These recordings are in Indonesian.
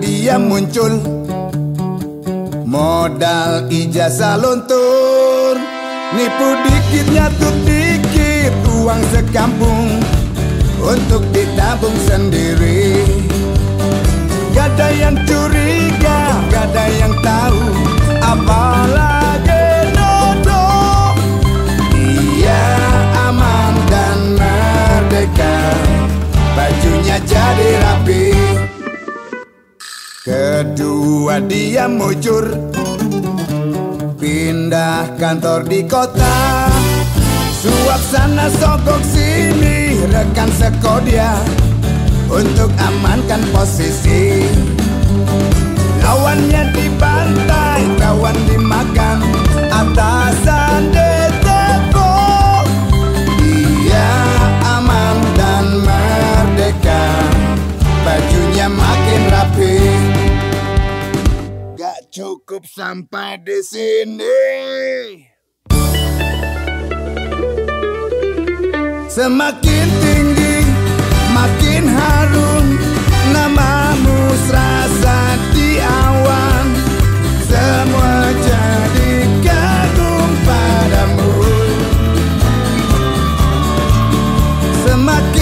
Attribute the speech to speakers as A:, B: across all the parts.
A: dia muncul. Modal ijazah luntur. Nipu dikit nyatur dikit Uang sekampung. Untuk ditabung sendiri. Gak yang curiga Gak yang tahu. Apalagi Dia aman Bajunya jadi rapi Kedua dia mujur Pindah kantor di kota. Suap sana sogok sini Rekan sekodia Untuk amankan posisi. Lawannya dibantai Kawan dimakan Atasan detepo cukup sampai di sini. Semakin tinggi Makin harum. Namamu serasa di awan. Semua jadi kagum padamu. Semakin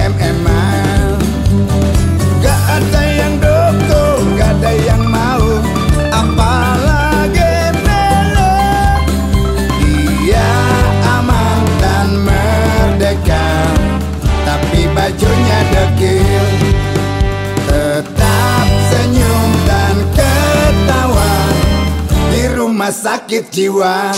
A: MMA Gak ada yang dukung Gak ada yang mau. Apalagi melo. Dia aman dan merdeka. Tapi bajunya dekil. Tetap senyum dan ketawa. Di rumah sakit jiwa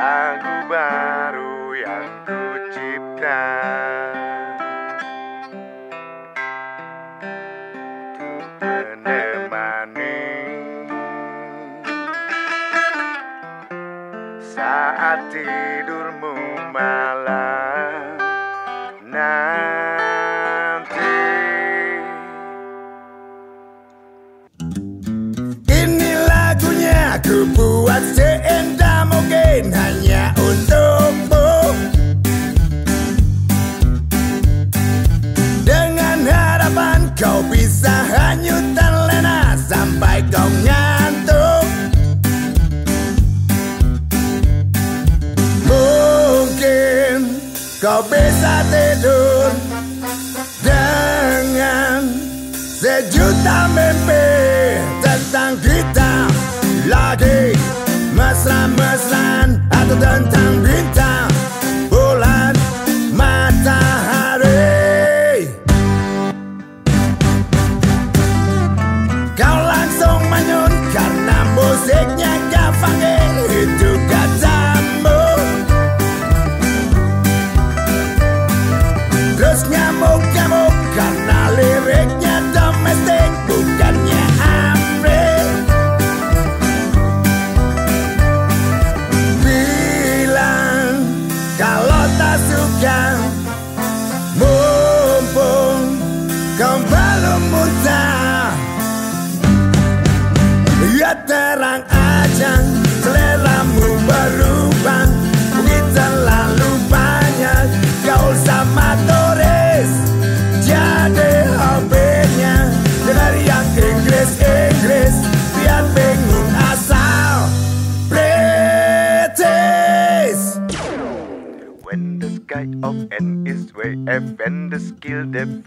A: lagu
B: bang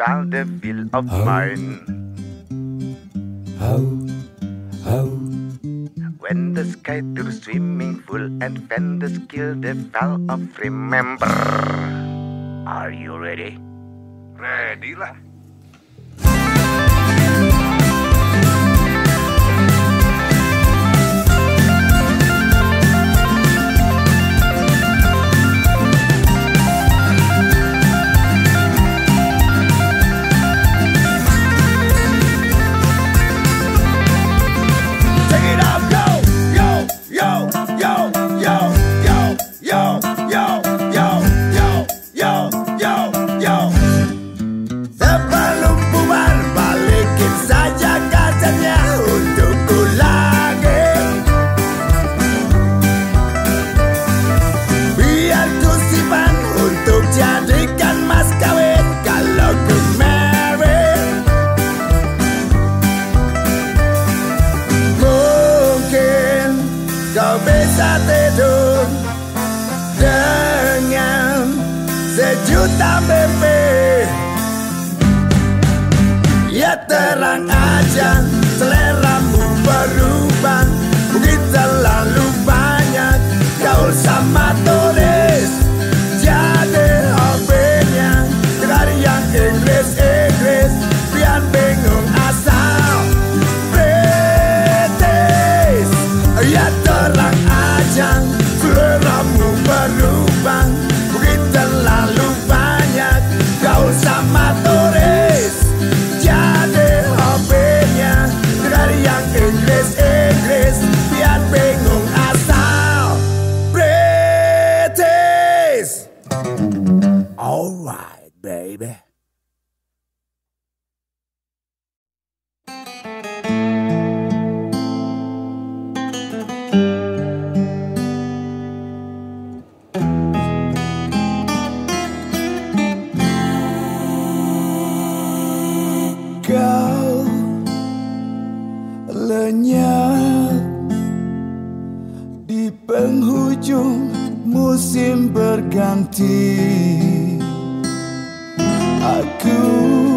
B: down the will of
C: oh.
B: mine.
C: Oh, oh.
B: When the sky turns swimming full and when the skill the fell of remember. Are you ready? Ready lah.
A: Di penghujung musim berganti Aku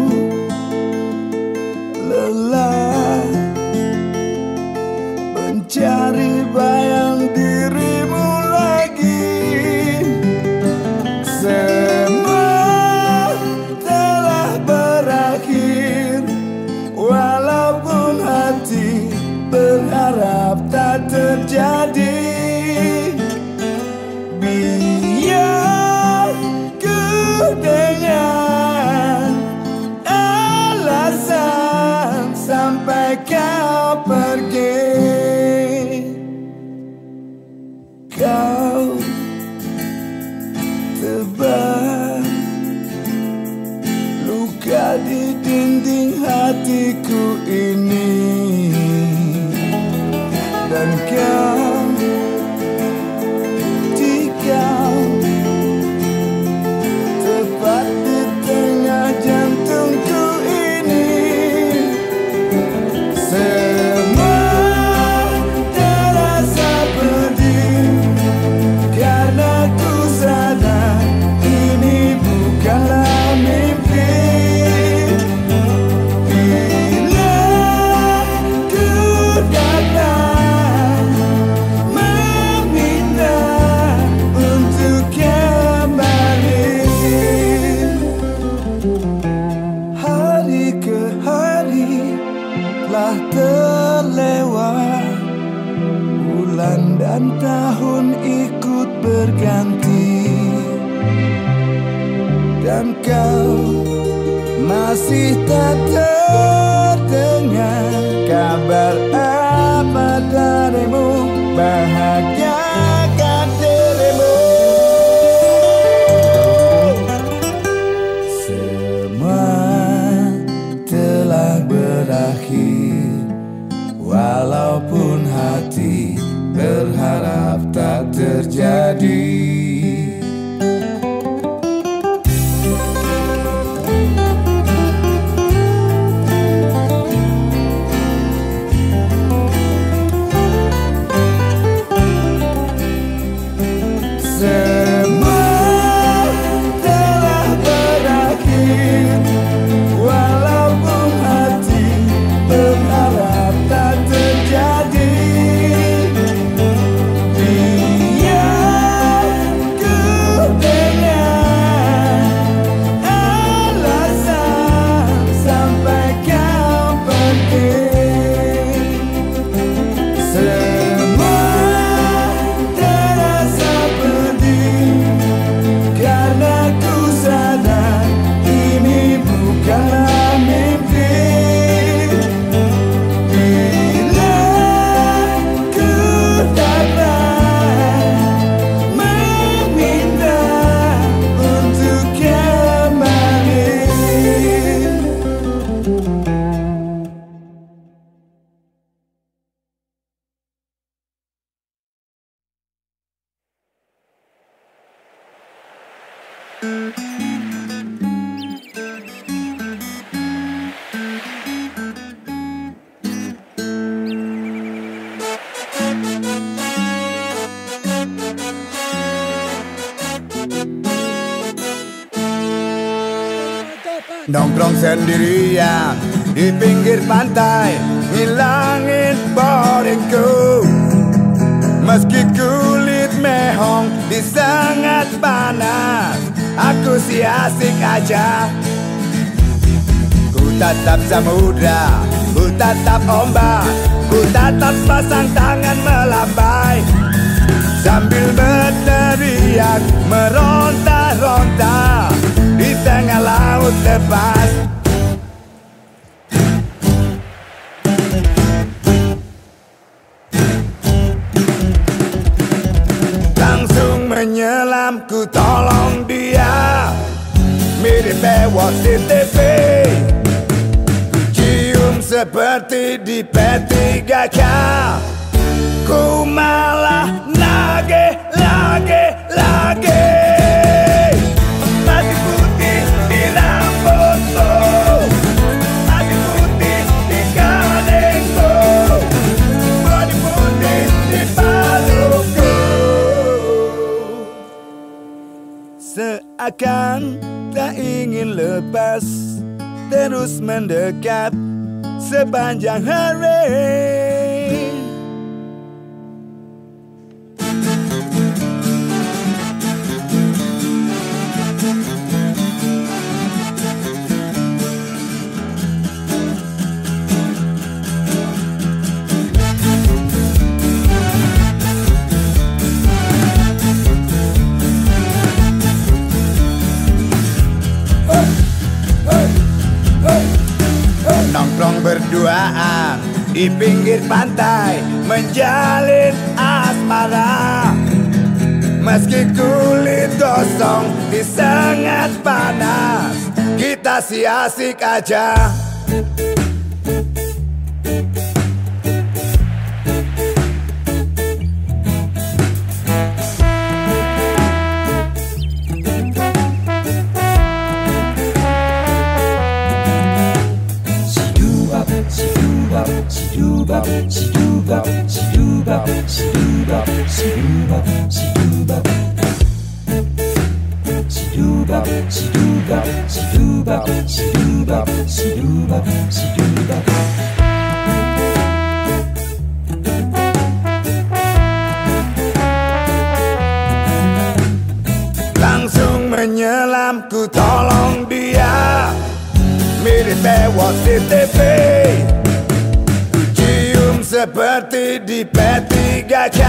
A: sendirian di pinggir pantai Ngilangin boringku. Meski kulit mehong di sangat panas Aku si asik aja. Ku tatap samudra, ku tatap ombak Ku tatap pasang tangan melambai Sambil berteriak meronta-ronta Di tengah laut lepas ku tolong dia. Mirip lewat di TV Ku cium seperti di P3K Ku malah nage, lage, lage Seakan tak ingin lepas Terus mendekat sepanjang hari Nongkrong berduaan di pinggir pantai Menjalin asmara. Meski kulit gosong di sangat panas Kita si asik aja Langsung menyelam ku tolong dia. Mirip lewat di TV Ku cium seperti di P3K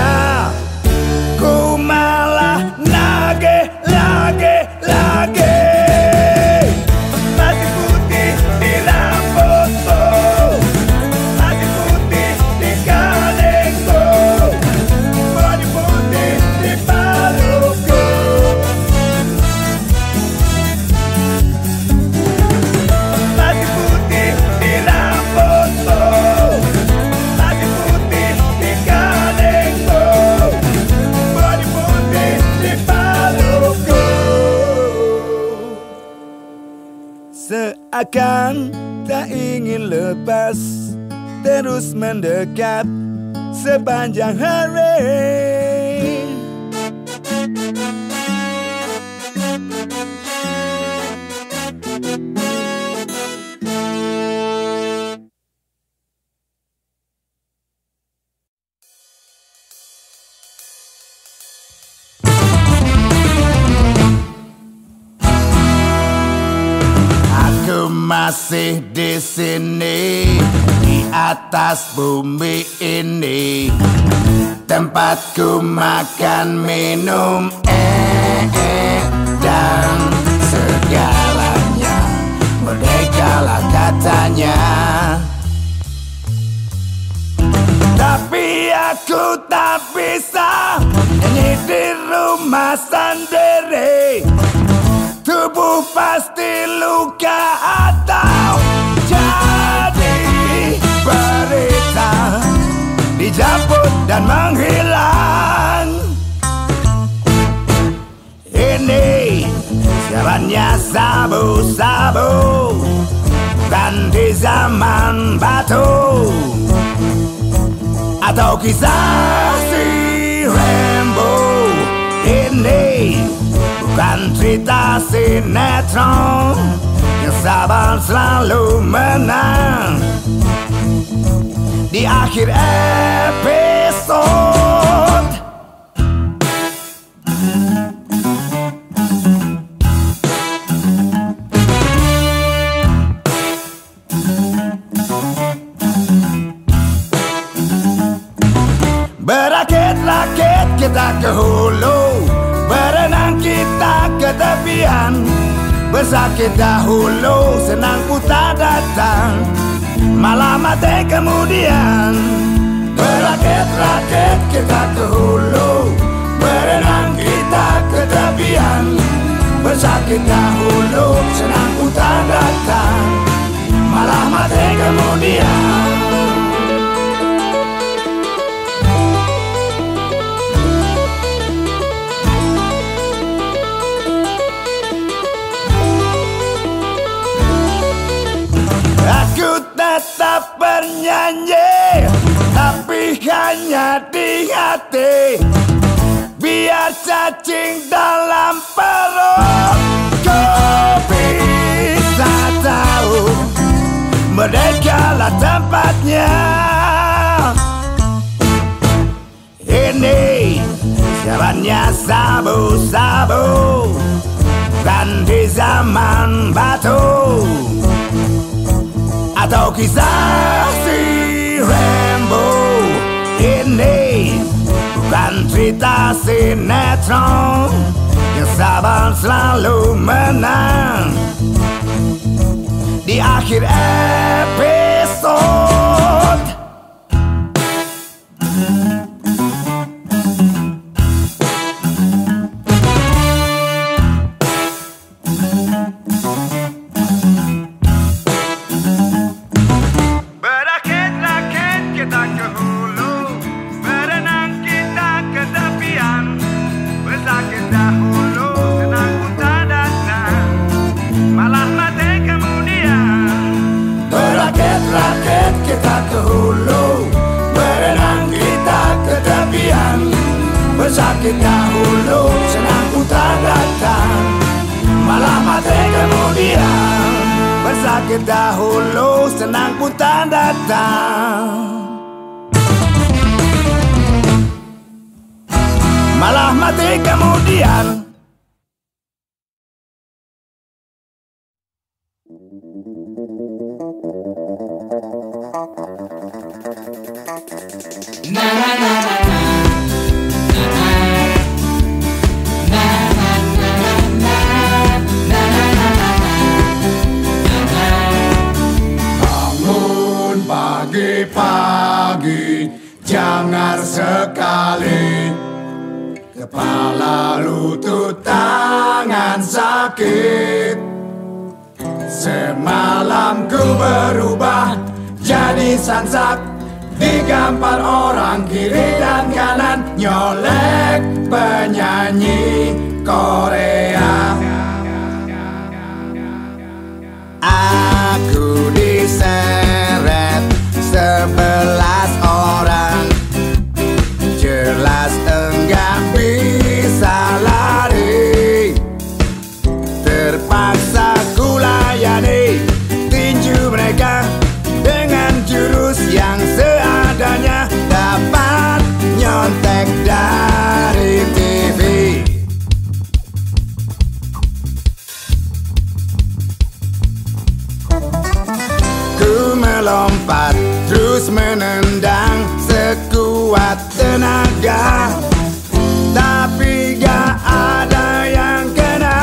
A: Seakan tak ingin lepas Terus mendekat sepanjang hari masih di sini di atas bumi ini. Tempatku makan minum eh, eh dan segalanya merdeka lah katanya. Tapi aku tak bisa nyanyi di rumah sendiri. Tubuh pasti luka atau Dijemput dan menghilang. Ini zamannya sabu-sabu Dan di zaman batu. Atau kisah si Rambo. Ini bukan cerita sinetron Yang sabar selalu menang Di akhir episode kita ke hulu Berenang kita ke tepian. Bersakit dahulu senang putar datang Malah mati kemudian. Aku tetap bernyanyi hanya di hati. Biar cacing dalam perut. Kau bisa tahu Merdekalah tempatnya. Ini zamannya sabu-sabu. Dan di zaman batu. Atau kisah si bukan cerita sinetron yang sabar selalu menang di akhir episode Bersakit dahulu Senang putar datang. Malah mati kemudian Bersakit dahulu Senang putar datang. Malah mati kemudian.
D: Bangun Jangan sekali. Kepala lutut tangan sakit. Semalam ku berubah Jadi sansak. Digampar orang kiri dan kanan Nyolek penyanyi Korea.
A: Aku diseret sebelas terus menendang sekuat tenaga. Tapi gak ada yang kena.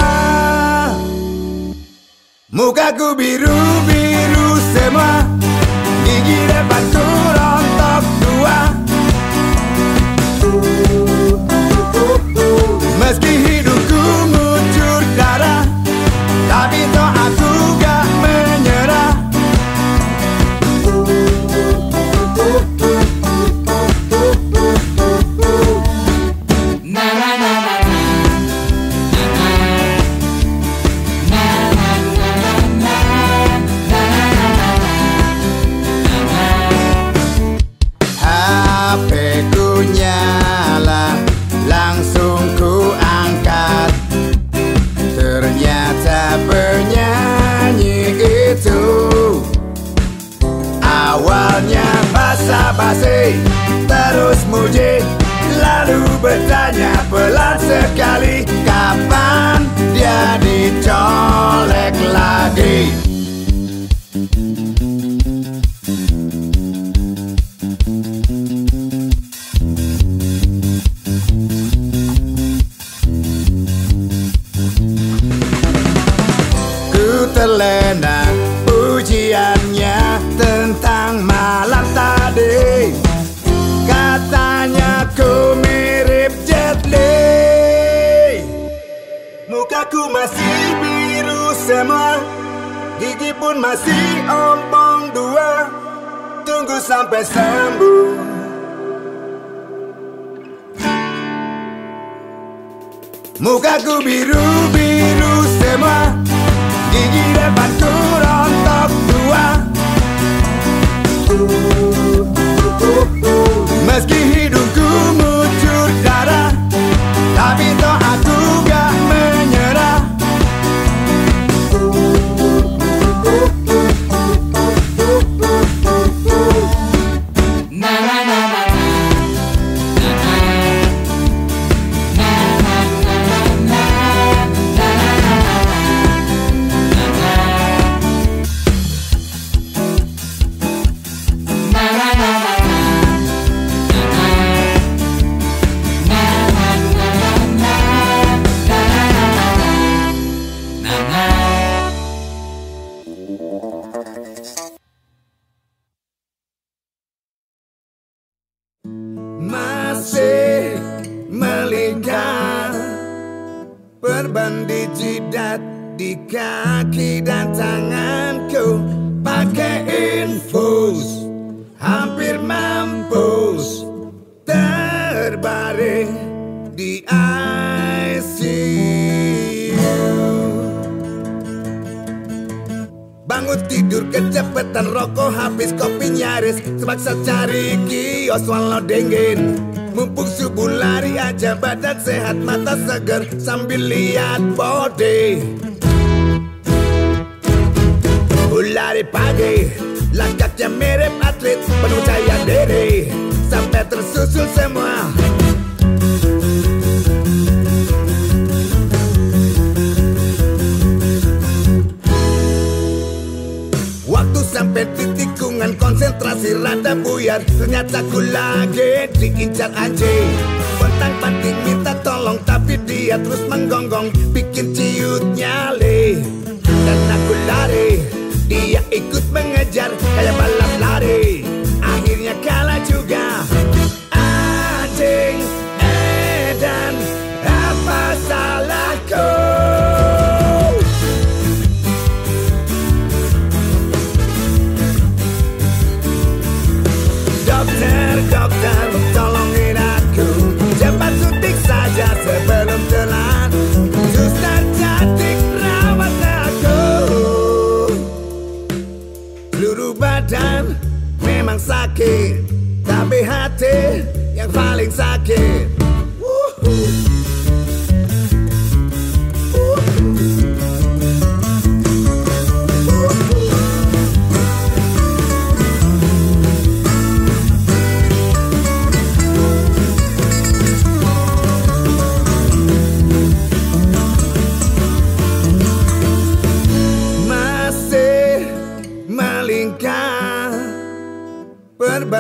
A: Mukaku biru-biru semua. Gigi depanku melingkar Perban di jidat di kaki dan tanganku. Pakai infus Hampir mampus Terbaring di ICU Bangun tidur kecepatan rokok habis kopi nyaris. Terpaksa cari kios walau dingin Mumpung subuh lari aja badan sehat mata segar Sambil lihat body. Lari pagi Langkahnya mirip atlet Penuh jaya diri. Sampai tersusul semua. Waktu sampai di tikungan konsentrasi rada buyar. Ternyata ku lagi diincar anjing. Pentang panting minta tolong tapi dia terus menggonggong. Bikin ciut nyali. Dan aku lari. Dia ikut mengejar kayak balap lari. Akhirnya kalah juga memang sakit Tapi hati yang paling sakit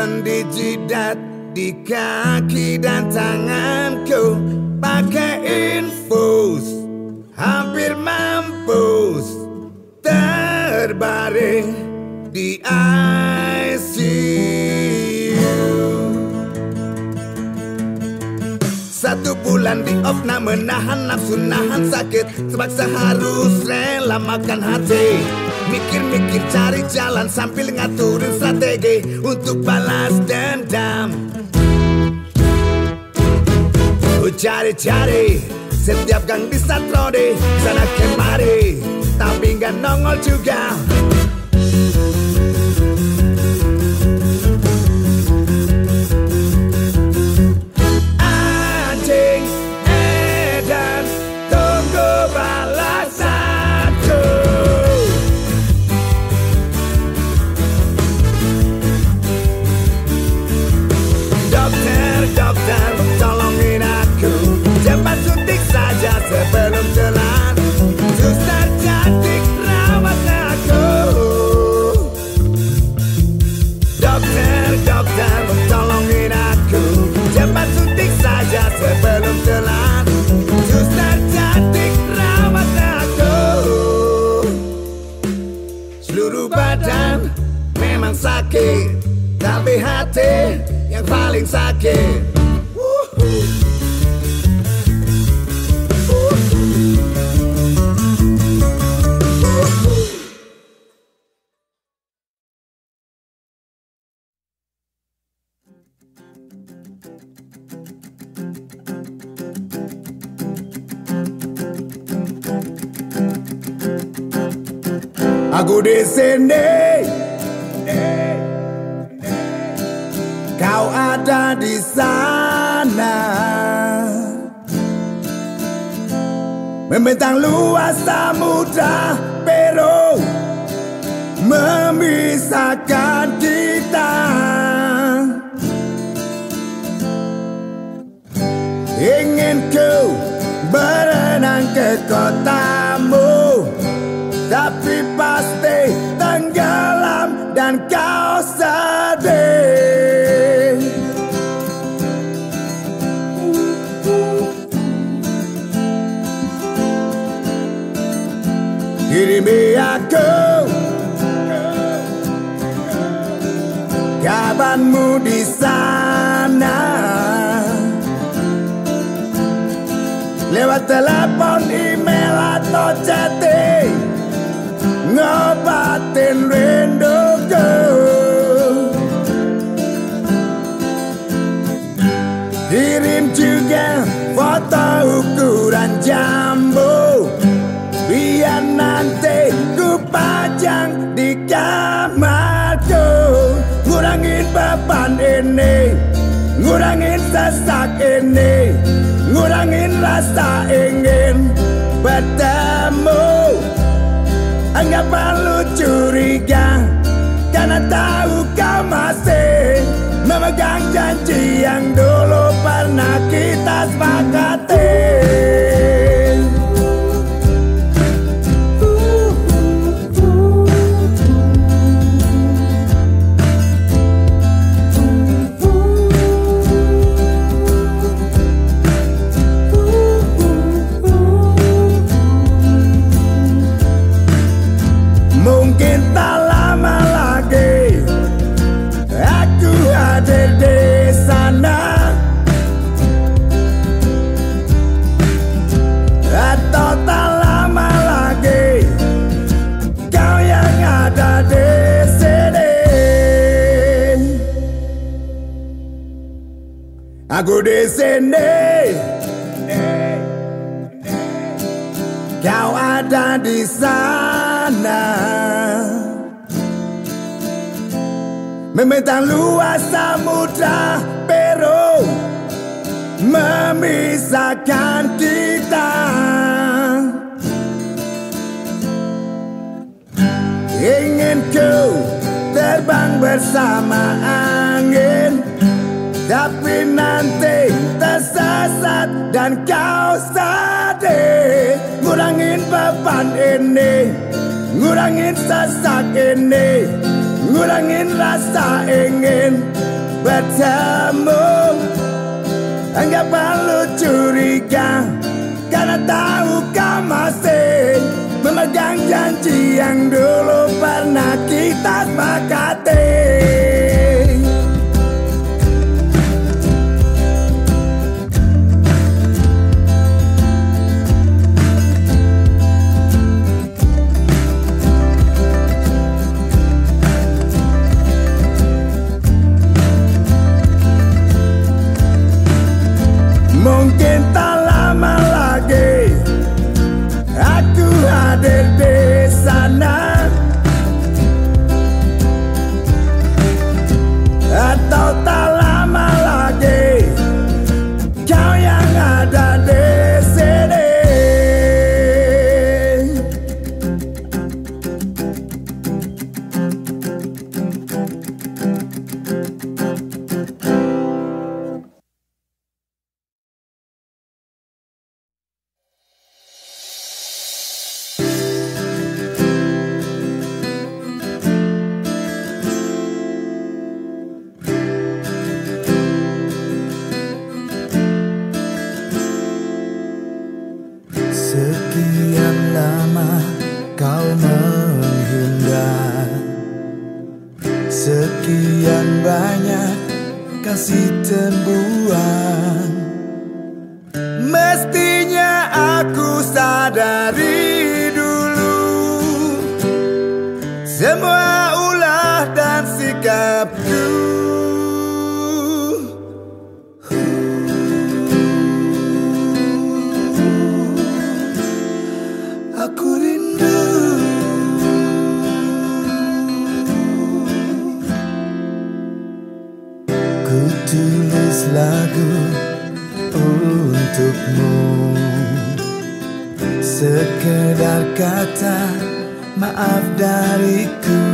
A: Di jidat, di kaki dan tanganku. Pakai infus, hampir mampus. Terbaring di ICU Satu bulan di off nak menahan nafsu nahan sakit. Terpaksa harus rela makan hati Mikir-mikir cari jalan sambil ngaturin strategi Untuk balas dendam. Cari-cari setiap gang di Satrode Sana kemari. Tapi nggak nongol juga paling sakit Aku Ingin ku berenang ke kotamu Tapi pasti tenggelam dan kau sedih. Kirimi aku telepon, email atau chatting. Ngobatin rinduku rasa ingin bertemu. Enggak perlu curiga Karena tahu kau masih Memegang janji yang dulu pernah kita sepakati Aku di sini Kau ada di sana. Membentang luas samudra Peru. Memisahkan kita. Ingin ku terbang bersama dan kau sedih Ngurangin beban ini. Ngurangin sesak ini. Ngurangin rasa ingin bertemu. Enggak perlu curiga Karena tahu kau masih Memegang janji yang dulu pernah kita sepakati kata maaf dariku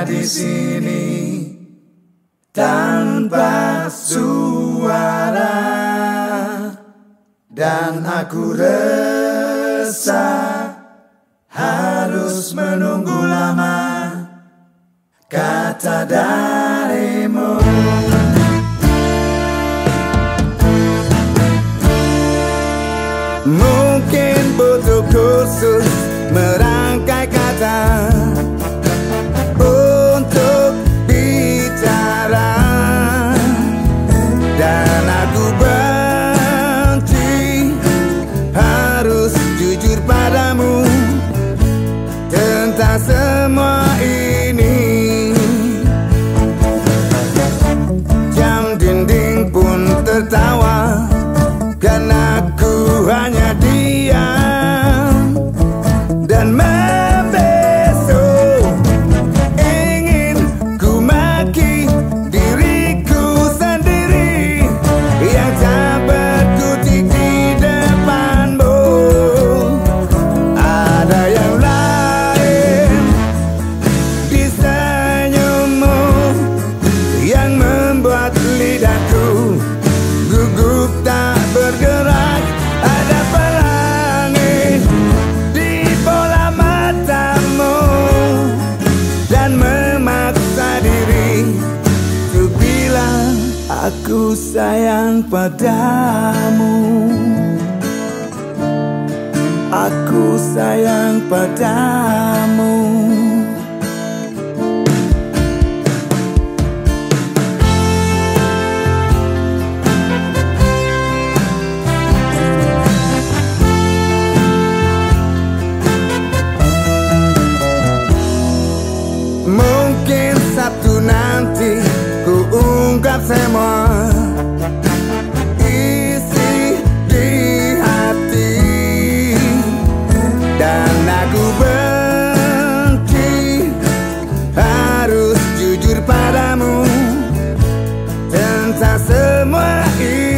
A: di sini tanpa suara dan aku resah harus menunggu lama kata darimu. Mungkin butuh kursus padamu Aku sayang padamu. padamu tentang semua itu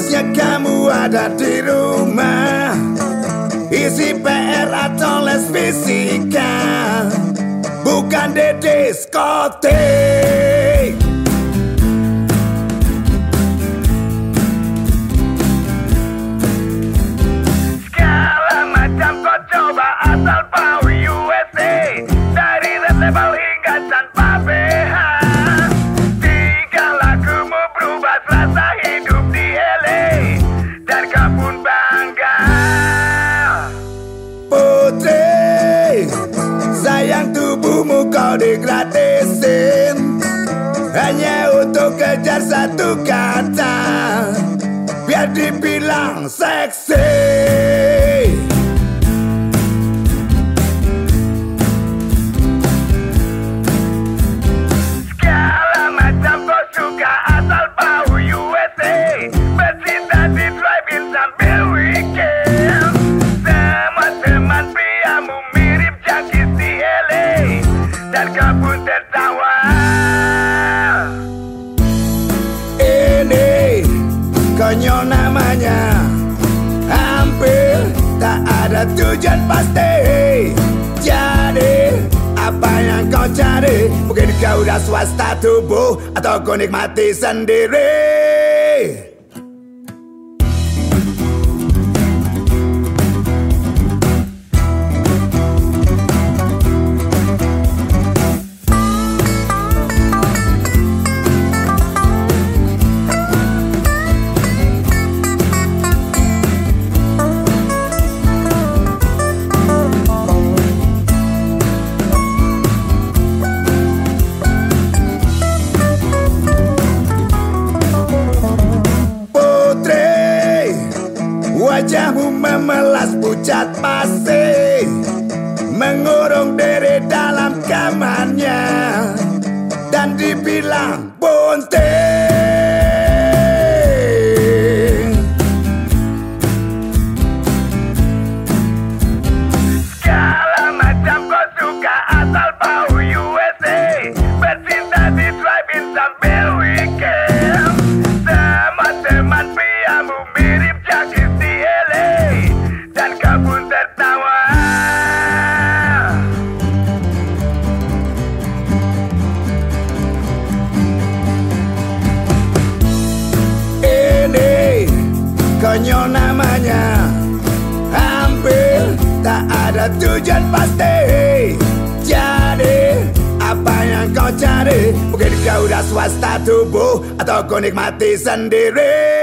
A: Harusnya kamu ada di rumah. Isi PR atau les fisika. Bukan di diskotik. satu biar dibilang seksi. Te-au dat soa statul beau Attends qu'on ait maté sans the Milan Bones bonte. nikmati sendiri.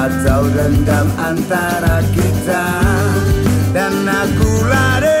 A: atau dendam antara kita. Dan aku lari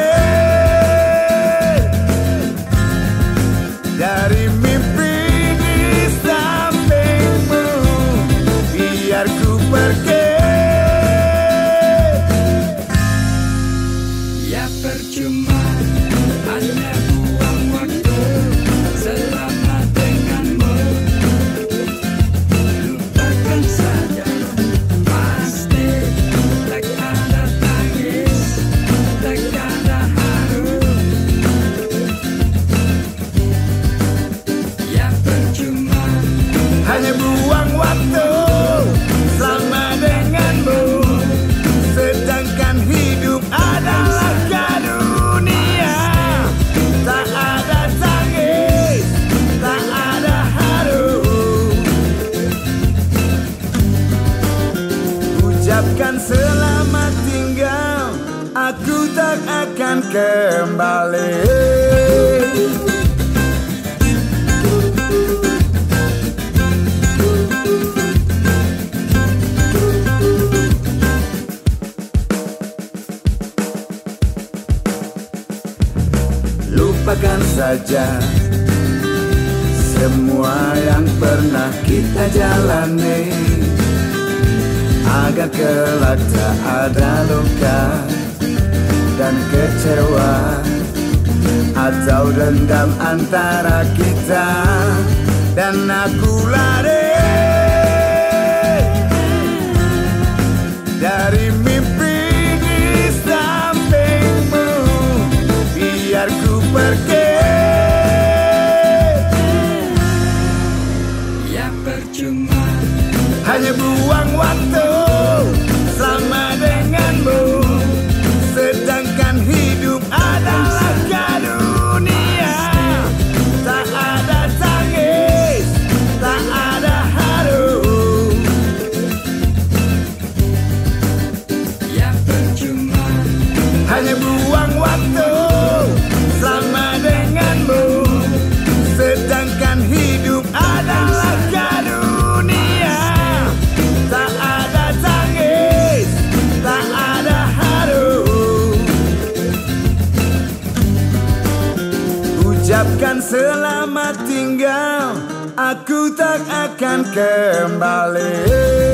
A: kita jalani Agar kelak tak ada luka dan kecewa Atau dendam antara kita Dan aku lari. Dari mimpi di sampingmu Biar ku pergi. buang waktu sama denganmu. Sedangkan hidup adalah karunia. Tak ada tangis tak ada haru. Ucapkan selamat tinggal aku tak akan kembali.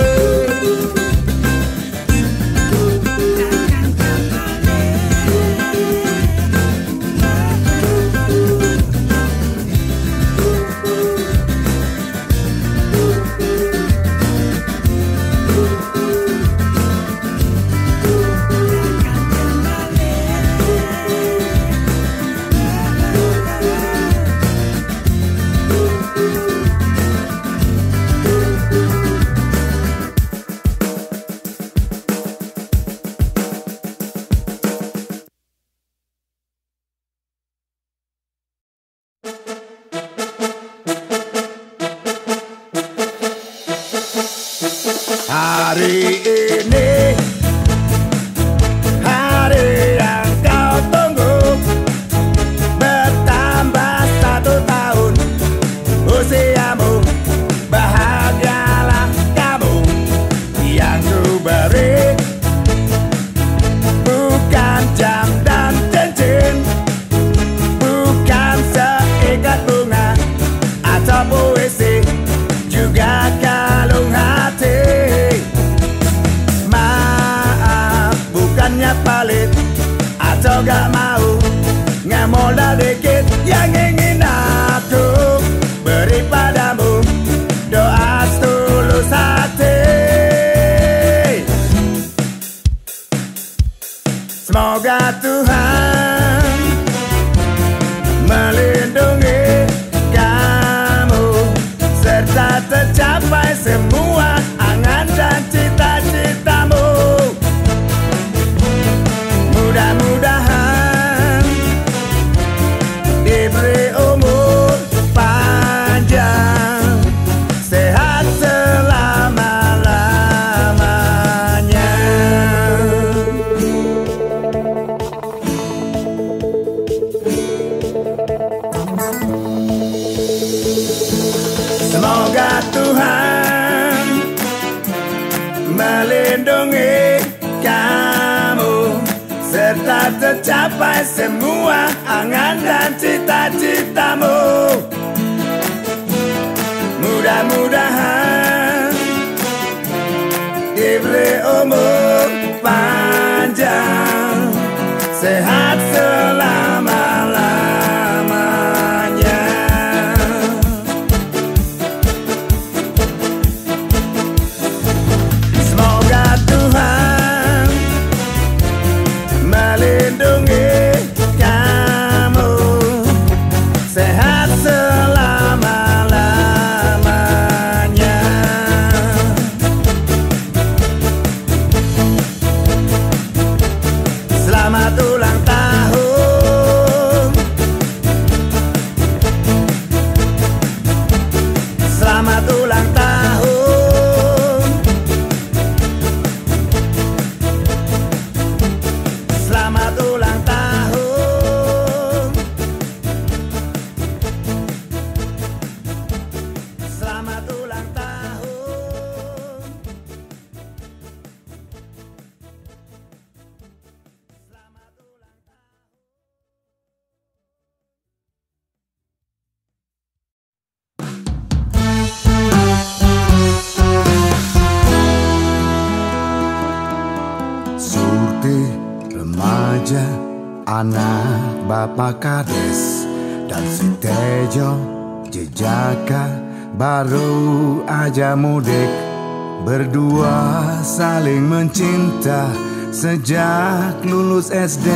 A: Saling mencinta sejak lulus SD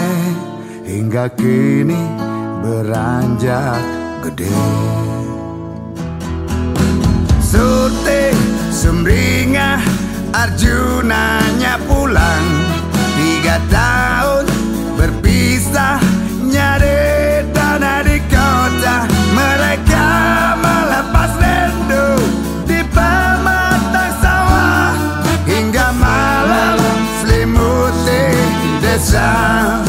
A: hingga kini beranjak gede. Surti Sumringah Arjunanya pulang Tiga tahun berpisah Nyari desa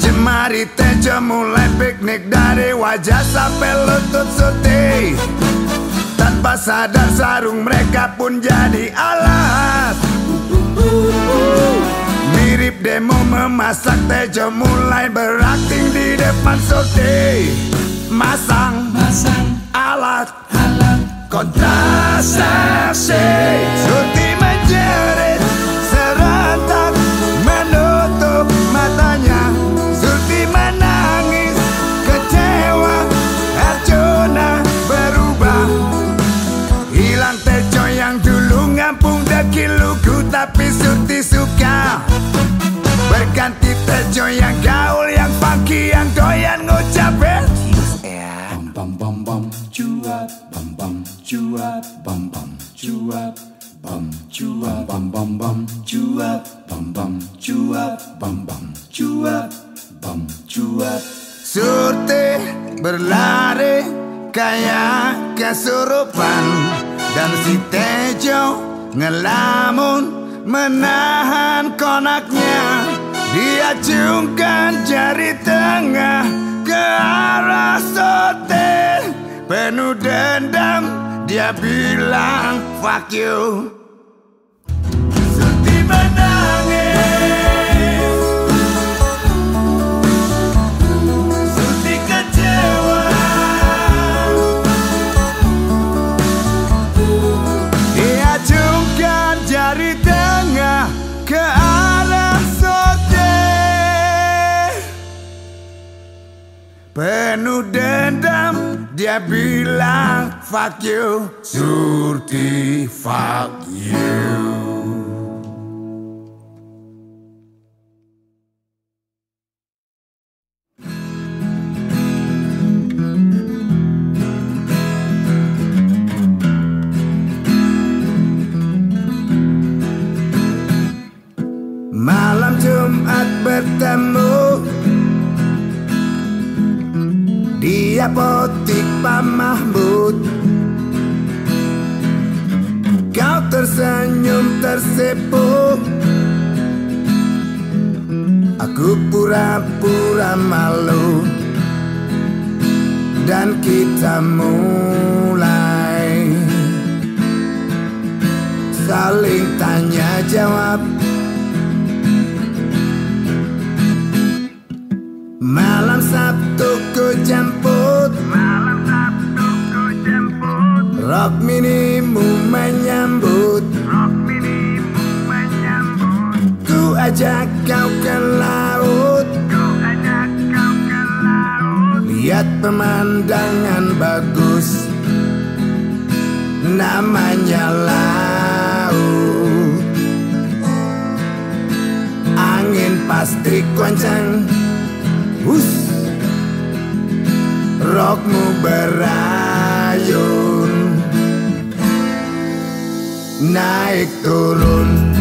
A: Jemari tejo mulai piknik dari wajah sampai lutut suti Tanpa sadar sarung mereka pun jadi alat Mirip demo memasak tejo mulai berakting di depan suti Masang
E: Masang
A: alat
E: alat
A: kontrasepsi. Suti Tejo yang gaul Yang funky yang doyan ngucapin.
E: Bam bam bam bam cuap bam bam cuap bam bam cuap bam cuap bam bam bam cuap bam bam cuap bam bam cuap bam cuap
A: Surti berlari kayak kesurupan. Dan si Tejo ngelamun menahan konaknya Dia jari tengah ke arah Surti Penuh dendam dia bilang fuck you Penuh dendam dia bilang fuck you. Surti fuck you. Malam Jumat bertemu Di apotik Pak Mahmud Kau tersenyum tersipu Aku pura-pura malu. Dan kita mulai Saling tanya jawab Malam Sabtu ku jemput Malam Sabtu ku jemput Rock minimu menyambut. Rock minimu menyambut. Ku ajak kau ke laut.
F: Ku ajak kau ke laut.
A: Lihat pemandangan bagus. Namanya laut. Angin pasti kencang Hus Rokmu berayun Naik turun